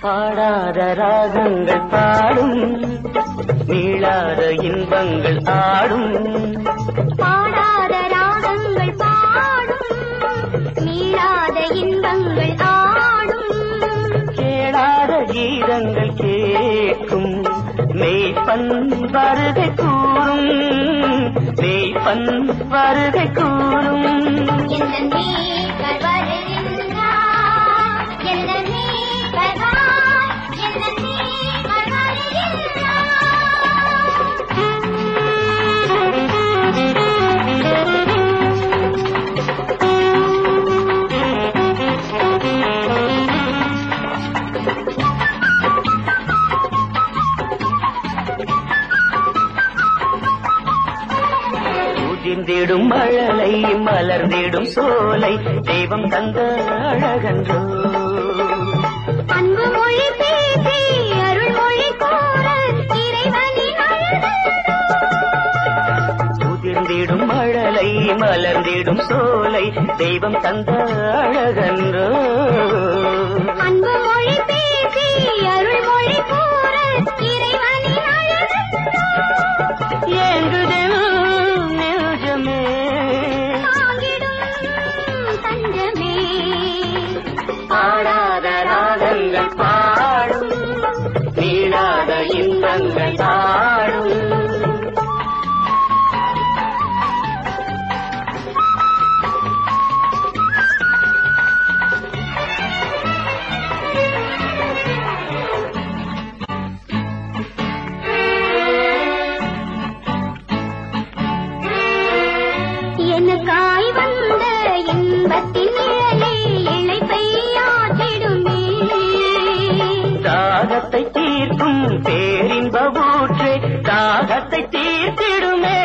பாடாத ராகங்கள் பாடும். மீளாத இன்பங்கள் ஆடும். பாடாத ராகங்கள் பாடும். மீளாத இன்பங்கள் ஆடும். கேளாத கீதங்கள் கேட்கும். மெய்ப்பன் வருகை கூறும். மெய்ப்பன் வருகை கூறும். உதிர்ந்திடும் மழலை மலர்ந்திடும் சோலை தெய்வம் தந்த அழகன்றோ அன்பு மொழி பேசி அருள் மொழி கூற இறைவனின் அழகன்றோ. உதிர்ந்திடும் மழலை மலர்ந்திடும் சோலை தெய்வம் தந்த அழகன்றோ அன்பு மொழி பேசி இன்பங்கள் ஆடும் எனக்காய் வந்த இன்பத்தின் நிழலே இழைப்பை ஆற்றிடுமே. தாகத்தை தீர்க்கும் ஊற்றே தாகத்தை தீர்த்திடுமே.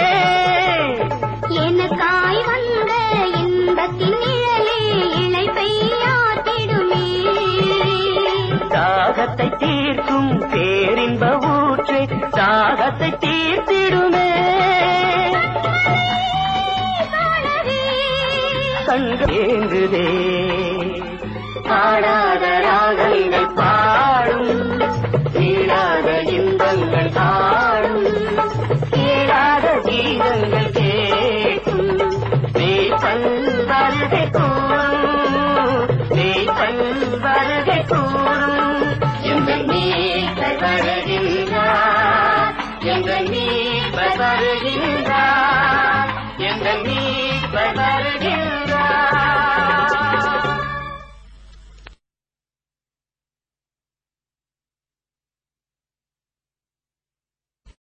எனக்காய் வந்த இன்பத்தின் நிழலே இழைப்பை ஆற்றிடுமே தாகத்தை தீர்க்கும் பேரின்ப ஊற்றே தாகத்தை தீர்த்திடுமே. கண்டேங்குதே பாடாத ராகங்கள் பாடும். கூறும் எங்கள் நீர் வருகின்றார். எங்கள் நீர் வருகின்றார்.